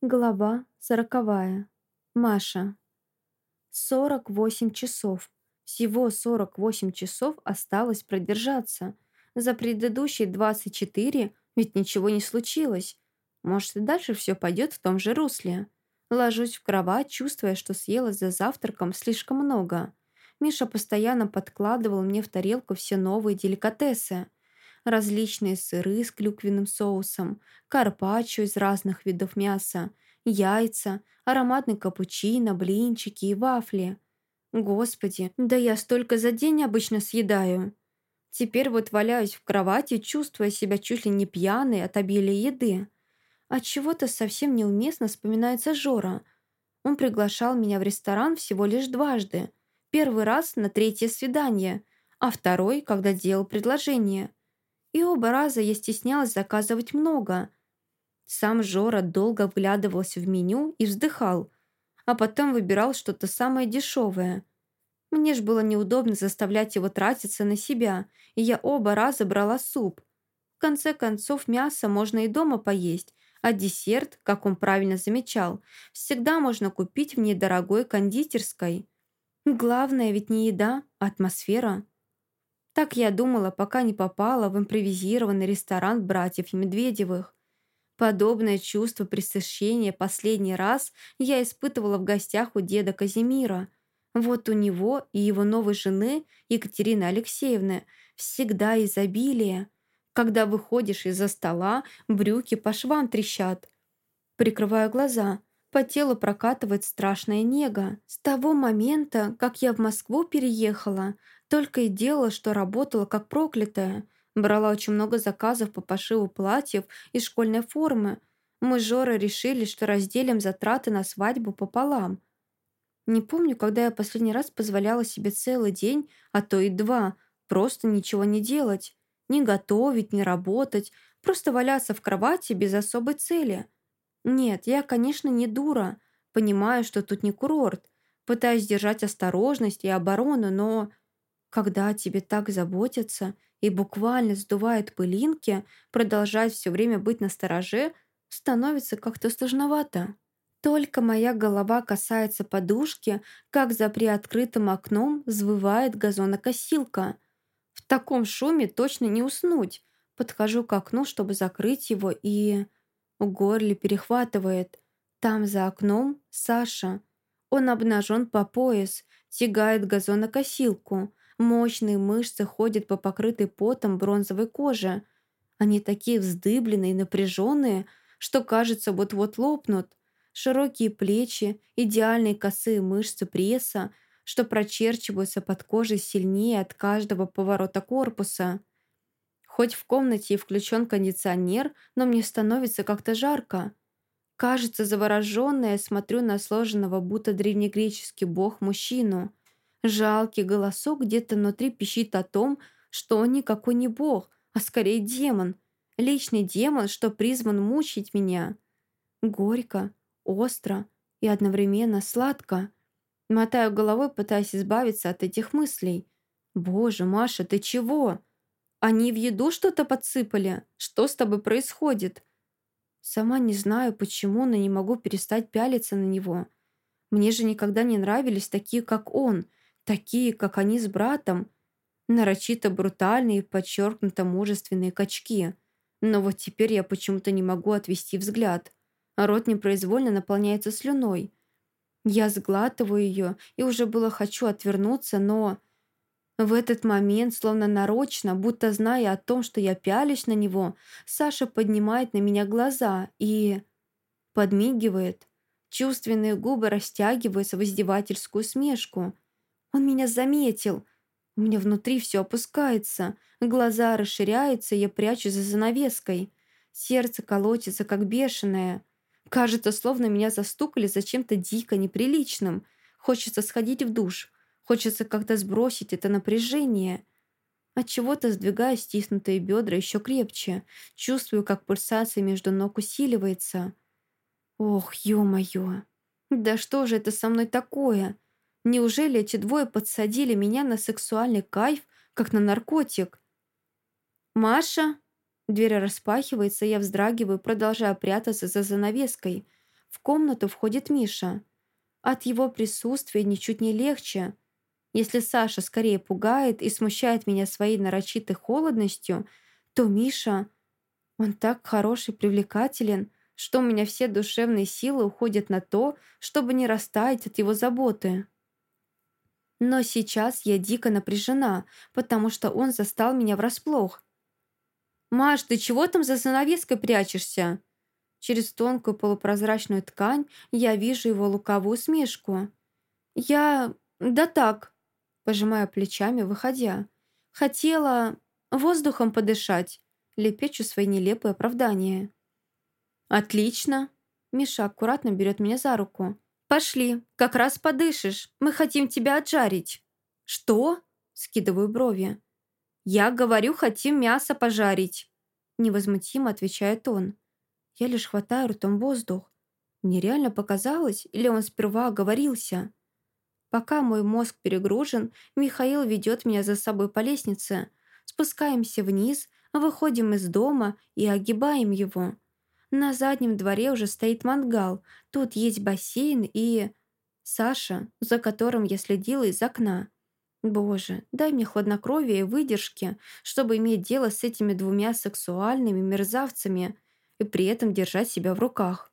Глава сороковая. Маша. 48 часов. Всего 48 часов осталось продержаться. За предыдущие 24 ведь ничего не случилось. Может, и дальше все пойдет в том же русле. Ложусь в кровать, чувствуя, что съела за завтраком слишком много. Миша постоянно подкладывал мне в тарелку все новые деликатесы. Различные сыры с клюквенным соусом, карпаччо из разных видов мяса, яйца, ароматный капучино, блинчики и вафли. Господи, да я столько за день обычно съедаю. Теперь вот валяюсь в кровати, чувствуя себя чуть ли не пьяной от обилия еды. От чего то совсем неуместно вспоминается Жора. Он приглашал меня в ресторан всего лишь дважды. Первый раз на третье свидание, а второй, когда делал предложение. И оба раза я стеснялась заказывать много. Сам Жора долго вглядывался в меню и вздыхал, а потом выбирал что-то самое дешевое. Мне ж было неудобно заставлять его тратиться на себя, и я оба раза брала суп. В конце концов, мясо можно и дома поесть, а десерт, как он правильно замечал, всегда можно купить в недорогой кондитерской. Главное ведь не еда, а атмосфера. Так я думала, пока не попала в импровизированный ресторан братьев Медведевых. Подобное чувство пресыщения последний раз я испытывала в гостях у деда Казимира. Вот у него и его новой жены Екатерины Алексеевны всегда изобилие. Когда выходишь из-за стола, брюки по швам трещат. Прикрываю глаза. По телу прокатывает страшная нега. С того момента, как я в Москву переехала, только и делала, что работала как проклятая. Брала очень много заказов по пошиву платьев и школьной формы. Мы с Жорой решили, что разделим затраты на свадьбу пополам. Не помню, когда я последний раз позволяла себе целый день, а то и два, просто ничего не делать. Не готовить, не работать, просто валяться в кровати без особой цели. Нет, я, конечно, не дура. Понимаю, что тут не курорт. Пытаюсь держать осторожность и оборону, но когда о тебе так заботятся и буквально сдувают пылинки, продолжать все время быть настороже, становится как-то сложновато. Только моя голова касается подушки, как за приоткрытым окном взвывает газонокосилка. В таком шуме точно не уснуть. Подхожу к окну, чтобы закрыть его, и... У горле перехватывает. Там за окном Саша. Он обнажен по пояс, тягает газонокосилку. Мощные мышцы ходят по покрытой потом бронзовой коже. Они такие вздыбленные и напряженные, что кажется вот-вот лопнут. Широкие плечи, идеальные косые мышцы пресса, что прочерчиваются под кожей сильнее от каждого поворота корпуса. Хоть в комнате и включен кондиционер, но мне становится как-то жарко. Кажется, завороженная смотрю на сложенного, будто древнегреческий бог, мужчину. Жалкий голосок где-то внутри пищит о том, что он никакой не бог, а скорее демон. Личный демон, что призван мучить меня. Горько, остро и одновременно сладко. Мотаю головой, пытаясь избавиться от этих мыслей. «Боже, Маша, ты чего? Они в еду что-то подсыпали? Что с тобой происходит?» Сама не знаю, почему, но не могу перестать пялиться на него. Мне же никогда не нравились такие, как он — такие, как они с братом, нарочито брутальные и подчеркнуто мужественные качки. Но вот теперь я почему-то не могу отвести взгляд. Рот непроизвольно наполняется слюной. Я сглатываю ее и уже было хочу отвернуться, но... В этот момент, словно нарочно, будто зная о том, что я пялюсь на него, Саша поднимает на меня глаза и... подмигивает. Чувственные губы растягиваются в издевательскую смешку – он меня заметил. У меня внутри все опускается. Глаза расширяются, я прячу за занавеской. Сердце колотится, как бешеное. Кажется, словно меня застукали за чем-то дико неприличным. Хочется сходить в душ. Хочется как-то сбросить это напряжение. От чего-то сдвигаю стиснутые бедра еще крепче. Чувствую, как пульсация между ног усиливается. Ох, ё-моё. Да что же это со мной такое? Неужели эти двое подсадили меня на сексуальный кайф, как на наркотик? «Маша!» Дверь распахивается, я вздрагиваю, продолжая прятаться за занавеской. В комнату входит Миша. От его присутствия ничуть не легче. Если Саша скорее пугает и смущает меня своей нарочитой холодностью, то Миша... Он так хороший, привлекателен, что у меня все душевные силы уходят на то, чтобы не растаять от его заботы. Но сейчас я дико напряжена, потому что он застал меня врасплох. «Маш, ты чего там за занавеской прячешься?» Через тонкую полупрозрачную ткань я вижу его луковую смешку. «Я... да так», — пожимаю плечами, выходя. «Хотела воздухом подышать», — лепечу свои нелепые оправдания. «Отлично», — Миша аккуратно берет меня за руку. «Пошли, как раз подышишь, мы хотим тебя отжарить». «Что?» — скидываю брови. «Я говорю, хотим мясо пожарить», — невозмутимо отвечает он. Я лишь хватаю ртом воздух. Мне реально показалось, или он сперва оговорился? Пока мой мозг перегружен, Михаил ведет меня за собой по лестнице. Спускаемся вниз, выходим из дома и огибаем его. На заднем дворе уже стоит мангал, тут есть бассейн и... Саша, за которым я следила из окна. Боже, дай мне хладнокровие и выдержки, чтобы иметь дело с этими двумя сексуальными мерзавцами – и при этом держать себя в руках.